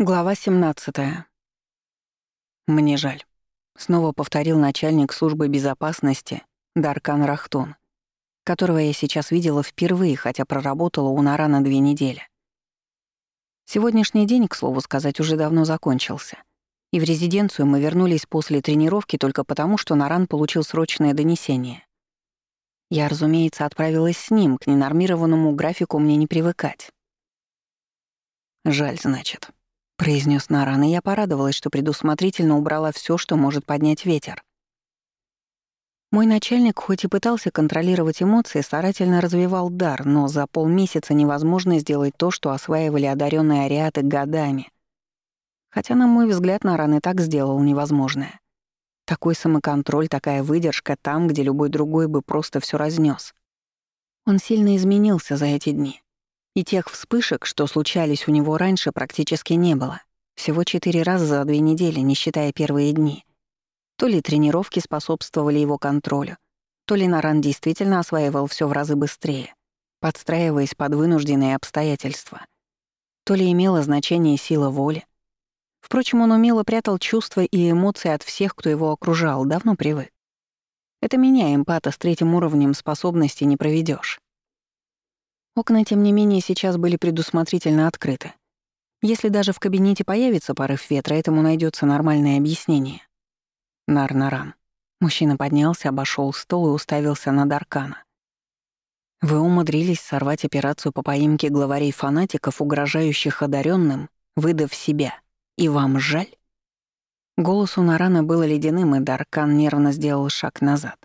Глава 17. Мне жаль. Снова повторил начальник службы безопасности Даркан Рахтун, которого я сейчас видела впервые, хотя проработала у Нарана две недели. Сегодняшний день, к слову сказать, уже давно закончился. И в резиденцию мы вернулись после тренировки только потому, что Наран получил срочное донесение. Я, разумеется, отправилась с ним, к ненормированному графику мне не привыкать. Жаль, значит произнес Наран, и я порадовалась, что предусмотрительно убрала все, что может поднять ветер. Мой начальник, хоть и пытался контролировать эмоции, старательно развивал дар, но за полмесяца невозможно сделать то, что осваивали одаренные ариаты годами. Хотя, на мой взгляд, Наран и так сделал невозможное. Такой самоконтроль, такая выдержка там, где любой другой бы просто все разнес. Он сильно изменился за эти дни. И тех вспышек, что случались у него раньше, практически не было. Всего четыре раза за две недели, не считая первые дни. То ли тренировки способствовали его контролю, то ли Наран действительно осваивал все в разы быстрее, подстраиваясь под вынужденные обстоятельства. То ли имело значение сила воли. Впрочем, он умело прятал чувства и эмоции от всех, кто его окружал, давно привык. Это меня, эмпата, с третьим уровнем способности не проведешь. Окна, тем не менее, сейчас были предусмотрительно открыты. Если даже в кабинете появится порыв ветра, этому найдется нормальное объяснение. Нар-наран. Мужчина поднялся, обошел стол и уставился на Даркана. Вы умудрились сорвать операцию по поимке главарей фанатиков, угрожающих одаренным, выдав себя. И вам жаль? Голос у Нарана был ледяным, и Даркан нервно сделал шаг назад.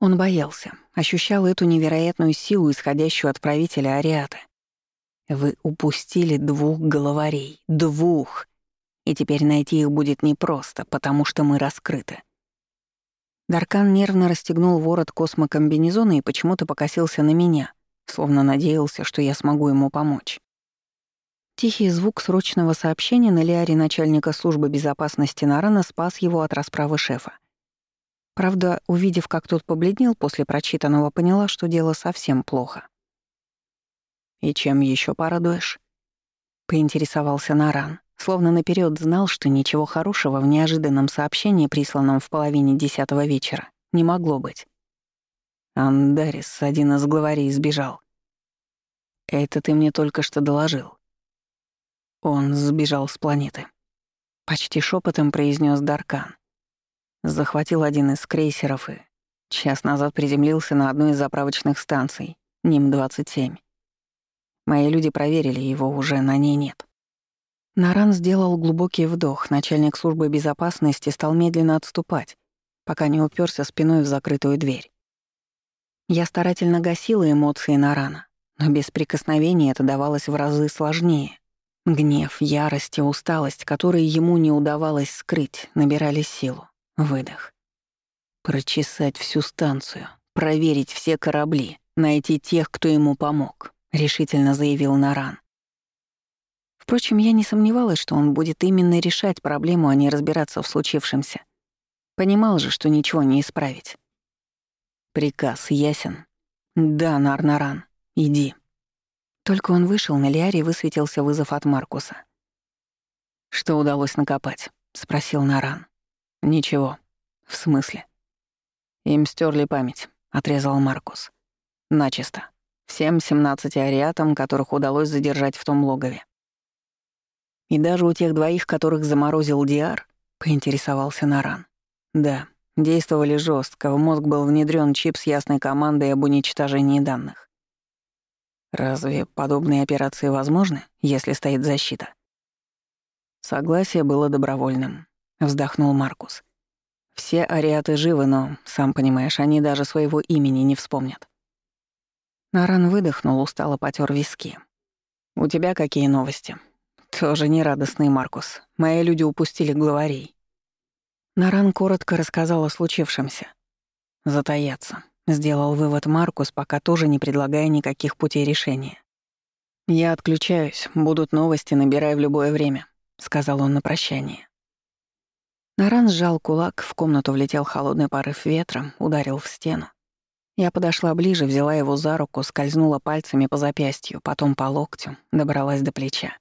Он боялся, ощущал эту невероятную силу, исходящую от правителя Ариаты. Вы упустили двух главарей. Двух! И теперь найти их будет непросто, потому что мы раскрыты. Даркан нервно расстегнул ворот космокомбинезона и почему-то покосился на меня, словно надеялся, что я смогу ему помочь. Тихий звук срочного сообщения на Лиаре начальника службы безопасности Нарана спас его от расправы шефа. Правда, увидев, как тот побледнел после прочитанного, поняла, что дело совсем плохо. «И чем еще порадуешь?» — поинтересовался Наран, словно наперед знал, что ничего хорошего в неожиданном сообщении, присланном в половине десятого вечера, не могло быть. Андарис, один из главарей, сбежал. «Это ты мне только что доложил». Он сбежал с планеты. Почти шепотом произнес Даркан. Захватил один из крейсеров и час назад приземлился на одной из заправочных станций, Ним-27. Мои люди проверили, его уже на ней нет. Наран сделал глубокий вдох, начальник службы безопасности стал медленно отступать, пока не уперся спиной в закрытую дверь. Я старательно гасила эмоции Нарана, но без прикосновения это давалось в разы сложнее. Гнев, ярость и усталость, которые ему не удавалось скрыть, набирали силу. Выдох. Прочесать всю станцию, проверить все корабли, найти тех, кто ему помог, решительно заявил Наран. Впрочем, я не сомневалась, что он будет именно решать проблему, а не разбираться в случившемся. Понимал же, что ничего не исправить. Приказ ясен. Да, Нарнаран, иди. Только он вышел, на Лиаре высветился вызов от Маркуса. «Что удалось накопать?» — спросил Наран. «Ничего. В смысле?» «Им стерли память», — отрезал Маркус. «Начисто. Всем 17 ариатам, которых удалось задержать в том логове. И даже у тех двоих, которых заморозил Диар, поинтересовался Наран. Да, действовали жестко. в мозг был внедрен чип с ясной командой об уничтожении данных. Разве подобные операции возможны, если стоит защита? Согласие было добровольным вздохнул Маркус. Все ариаты живы, но, сам понимаешь, они даже своего имени не вспомнят. Наран выдохнул, устало потер виски. «У тебя какие новости?» «Тоже нерадостный, Маркус. Мои люди упустили главарей». Наран коротко рассказал о случившемся. «Затаяться», — сделал вывод Маркус, пока тоже не предлагая никаких путей решения. «Я отключаюсь, будут новости, набирай в любое время», — сказал он на прощание. Наран сжал кулак, в комнату влетел холодный порыв ветра, ударил в стену. Я подошла ближе, взяла его за руку, скользнула пальцами по запястью, потом по локтю, добралась до плеча.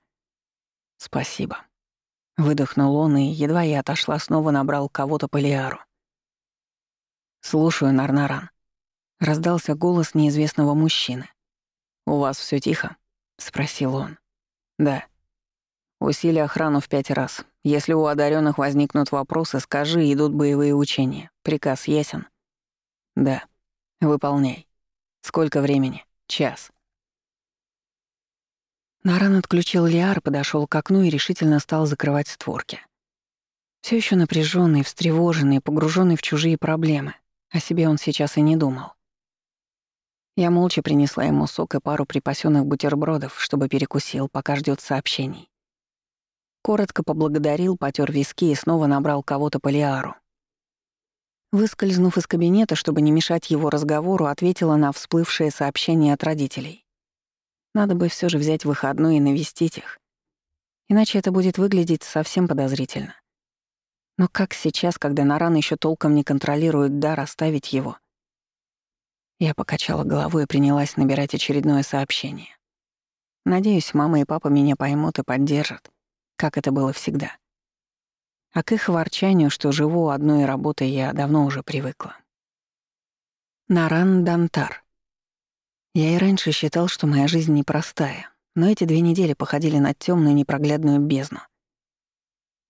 «Спасибо», Выдохнул он, и, едва я отошла, снова набрал кого-то по Лиару. «Слушаю, Нарнаран». Раздался голос неизвестного мужчины. «У вас все тихо?» — спросил он. «Да». «Усили охрану в пять раз. Если у одаренных возникнут вопросы, скажи, идут боевые учения. Приказ ясен?» «Да». «Выполняй. Сколько времени?» «Час». Наран отключил Лиар, подошел к окну и решительно стал закрывать створки. Все еще напряженный, встревоженный, погруженный в чужие проблемы. О себе он сейчас и не думал. Я молча принесла ему сок и пару припасенных бутербродов, чтобы перекусил, пока ждет сообщений. Коротко поблагодарил, потер виски и снова набрал кого-то по Лиару. Выскользнув из кабинета, чтобы не мешать его разговору, ответила на всплывшее сообщение от родителей. Надо бы все же взять выходной и навестить их. Иначе это будет выглядеть совсем подозрительно. Но как сейчас, когда Наран еще толком не контролирует дар, оставить его? Я покачала головой и принялась набирать очередное сообщение. Надеюсь, мама и папа меня поймут и поддержат, как это было всегда. А к их ворчанию, что живу одной работой, я давно уже привыкла. Наран Дантар. Я и раньше считал, что моя жизнь непростая, но эти две недели походили на темную непроглядную бездну.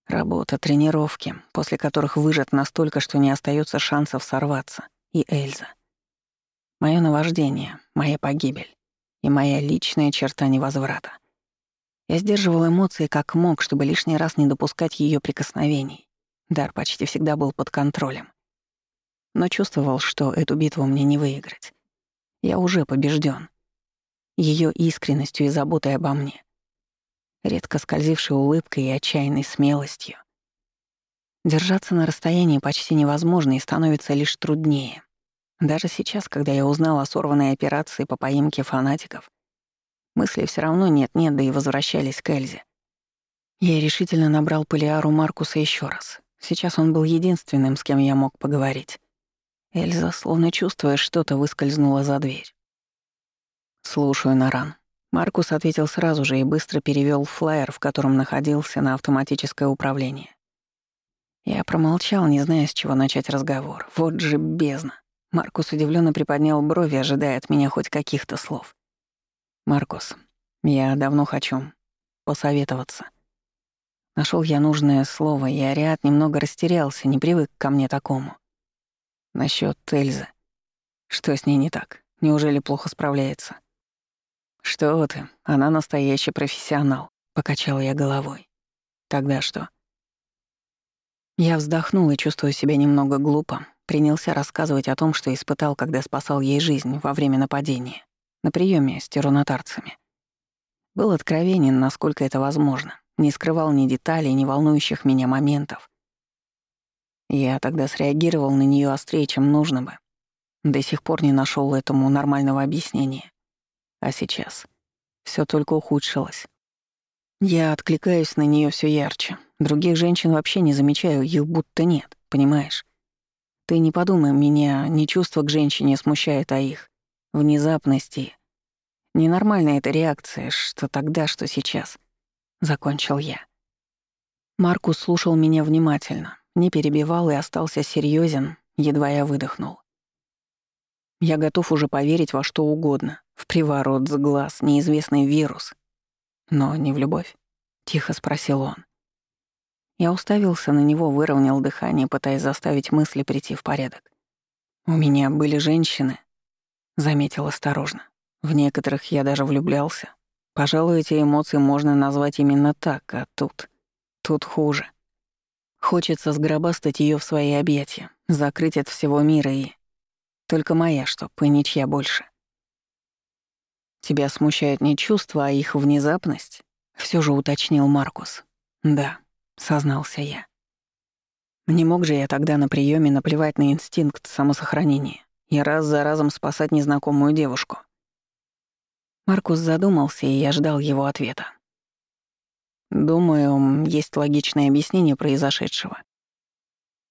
Работа, тренировки, после которых выжат настолько, что не остается шансов сорваться, и Эльза. Мое наваждение, моя погибель и моя личная черта невозврата. Я сдерживал эмоции как мог, чтобы лишний раз не допускать ее прикосновений. Дар почти всегда был под контролем. Но чувствовал, что эту битву мне не выиграть. Я уже побежден. Ее искренностью и заботой обо мне. Редко скользившей улыбкой и отчаянной смелостью. Держаться на расстоянии почти невозможно и становится лишь труднее. Даже сейчас, когда я узнал о сорванной операции по поимке фанатиков, мысли все равно нет-нет, да и возвращались к Эльзе. Я решительно набрал Полиару Маркуса еще раз. Сейчас он был единственным, с кем я мог поговорить. Эльза, словно чувствуя что-то, выскользнула за дверь. «Слушаю, Наран». Маркус ответил сразу же и быстро перевел флаер, в котором находился, на автоматическое управление. Я промолчал, не зная, с чего начать разговор. Вот же бездна. Маркус удивленно приподнял брови, ожидая от меня хоть каких-то слов. «Маркус, я давно хочу посоветоваться». Нашел я нужное слово, и Ариат немного растерялся, не привык ко мне такому. Насчет Эльзы. Что с ней не так? Неужели плохо справляется? Что ты, она настоящий профессионал, покачал я головой. Тогда что? Я вздохнул и, чувствуя себя немного глупо, принялся рассказывать о том, что испытал, когда спасал ей жизнь во время нападения на приеме с терунатарцами. Был откровенен, насколько это возможно, не скрывал ни деталей, ни волнующих меня моментов, я тогда среагировал на нее острее, чем нужно бы. До сих пор не нашел этому нормального объяснения. А сейчас все только ухудшилось. Я откликаюсь на нее все ярче. Других женщин вообще не замечаю, их будто нет, понимаешь? Ты не подумай, меня не чувство к женщине смущает, а их внезапности. Ненормальная эта реакция, что тогда, что сейчас. Закончил я. Маркус слушал меня внимательно, не перебивал и остался серьезен, едва я выдохнул. Я готов уже поверить во что угодно, в приворот с глаз, неизвестный вирус. Но не в любовь, — тихо спросил он. Я уставился на него, выровнял дыхание, пытаясь заставить мысли прийти в порядок. «У меня были женщины», — заметил осторожно. «В некоторых я даже влюблялся. Пожалуй, эти эмоции можно назвать именно так, а тут... Тут хуже. Хочется сгробастать ее в свои объятия, закрыть от всего мира и... Только моя, чтоб, и ничья больше. Тебя смущает не чувство, а их внезапность? Все же уточнил Маркус. Да, сознался я. Не мог же я тогда на приеме наплевать на инстинкт самосохранения и раз за разом спасать незнакомую девушку. Маркус задумался, и я ждал его ответа. Думаю, есть логичное объяснение произошедшего.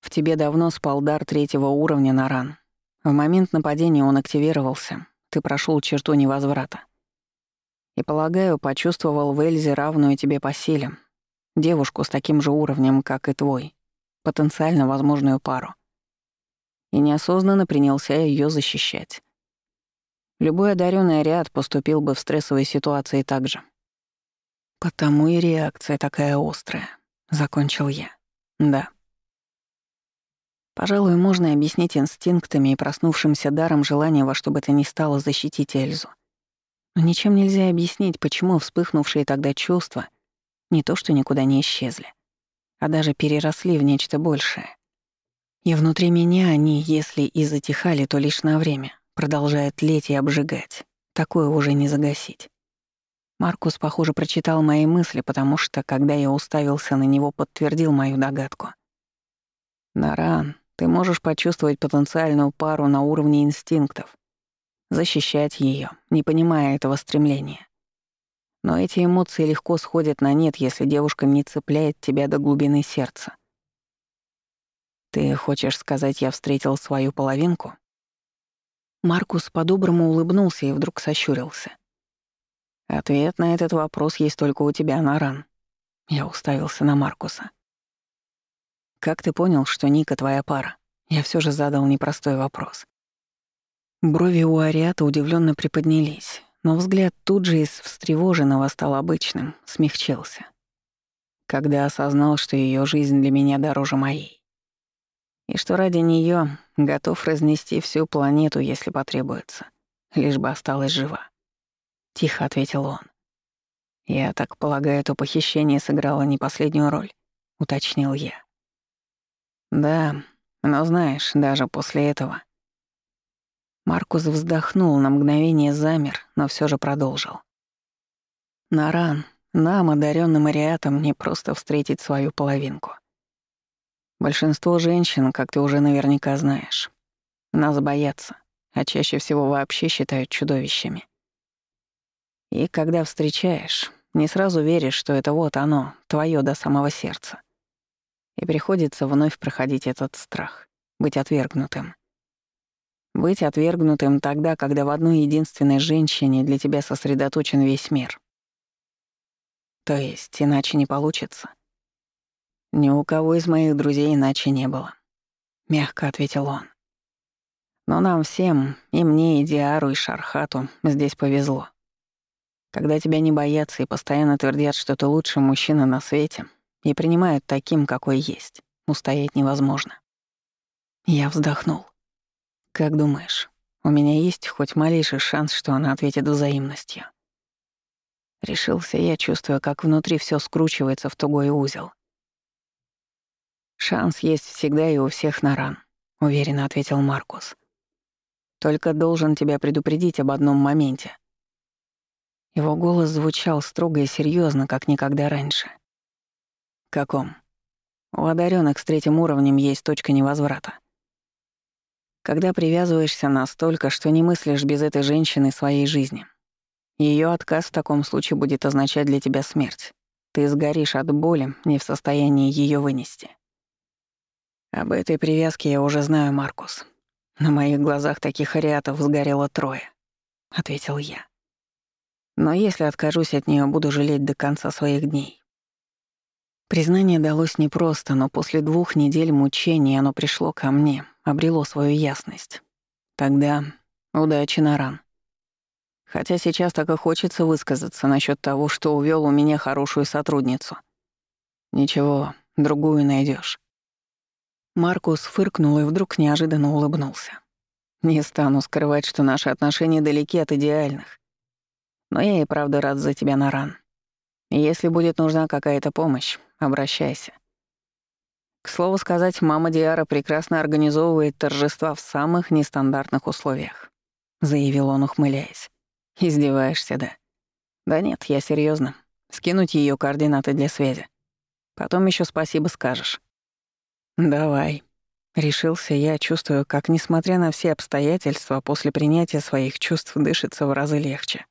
В тебе давно спал дар третьего уровня на ран. В момент нападения он активировался. Ты прошел черту невозврата. И, полагаю, почувствовал в Эльзе равную тебе по силе. девушку с таким же уровнем, как и твой, потенциально возможную пару. И неосознанно принялся ее защищать. Любой одаренный ряд поступил бы в стрессовой ситуации так же. «Потому и реакция такая острая», — закончил я. «Да». Пожалуй, можно объяснить инстинктами и проснувшимся даром желания во что бы то ни стало защитить Эльзу. Но ничем нельзя объяснить, почему вспыхнувшие тогда чувства не то что никуда не исчезли, а даже переросли в нечто большее. И внутри меня они, если и затихали, то лишь на время, продолжая тлеть и обжигать. Такое уже не загасить. Маркус, похоже, прочитал мои мысли, потому что, когда я уставился на него, подтвердил мою догадку. «Наран, ты можешь почувствовать потенциальную пару на уровне инстинктов, защищать ее, не понимая этого стремления. Но эти эмоции легко сходят на нет, если девушка не цепляет тебя до глубины сердца. Ты хочешь сказать, я встретил свою половинку? Маркус по-доброму улыбнулся и вдруг сощурился. Ответ на этот вопрос есть только у тебя, Наран. Я уставился на Маркуса. Как ты понял, что Ника твоя пара? Я все же задал непростой вопрос. Брови у Ариата удивленно приподнялись, но взгляд тут же из встревоженного стал обычным, смягчился. Когда осознал, что ее жизнь для меня дороже моей. И что ради нее готов разнести всю планету, если потребуется, лишь бы осталась жива. Тихо ответил он. «Я так полагаю, то похищение сыграло не последнюю роль», — уточнил я. «Да, но знаешь, даже после этого Маркус вздохнул, на мгновение замер, но все же продолжил. «Наран, нам, одаренным ариатам, не просто встретить свою половинку. Большинство женщин, как ты уже наверняка знаешь, нас боятся, а чаще всего вообще считают чудовищами. И когда встречаешь, не сразу веришь, что это вот оно, твое до самого сердца. И приходится вновь проходить этот страх, быть отвергнутым. Быть отвергнутым тогда, когда в одной единственной женщине для тебя сосредоточен весь мир. То есть иначе не получится. Ни у кого из моих друзей иначе не было. Мягко ответил он. Но нам всем, и мне, и Диару, и Шархату, здесь повезло. Когда тебя не боятся и постоянно твердят, что ты лучший мужчина на свете, и принимают таким, какой есть, устоять невозможно. Я вздохнул. Как думаешь, у меня есть хоть малейший шанс, что она ответит взаимностью? Решился я, чувствуя, как внутри все скручивается в тугой узел. «Шанс есть всегда и у всех на ран», — уверенно ответил Маркус. «Только должен тебя предупредить об одном моменте». Его голос звучал строго и серьезно, как никогда раньше. «Каком?» «У одаренных с третьим уровнем есть точка невозврата. Когда привязываешься настолько, что не мыслишь без этой женщины своей жизни. Ее отказ в таком случае будет означать для тебя смерть. Ты сгоришь от боли, не в состоянии ее вынести. Об этой привязке я уже знаю, Маркус. На моих глазах таких ариатов сгорело трое, — ответил я. Но если откажусь от нее, буду жалеть до конца своих дней. Признание далось непросто, но после двух недель мучений оно пришло ко мне, обрело свою ясность. Тогда удачи на ран. Хотя сейчас так и хочется высказаться насчет того, что увел у меня хорошую сотрудницу. Ничего, другую найдешь. Маркус фыркнул и вдруг неожиданно улыбнулся. Не стану скрывать, что наши отношения далеки от идеальных. Но я и правда рад за тебя, Наран. Если будет нужна какая-то помощь, обращайся. К слову сказать, мама Диара прекрасно организовывает торжества в самых нестандартных условиях», — заявил он, ухмыляясь. «Издеваешься, да?» «Да нет, я серьезно. Скинуть ее координаты для связи. Потом еще спасибо скажешь». «Давай», — решился я, чувствую, как, несмотря на все обстоятельства, после принятия своих чувств дышится в разы легче.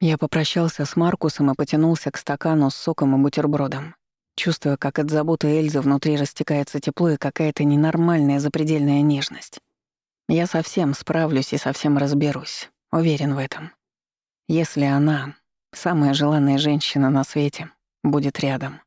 Я попрощался с Маркусом и потянулся к стакану с соком и бутербродом чувствуя, как от заботы Эльзы внутри растекается тепло и какая-то ненормальная запредельная нежность. Я совсем справлюсь и совсем разберусь, уверен в этом. Если она — самая желанная женщина на свете, будет рядом.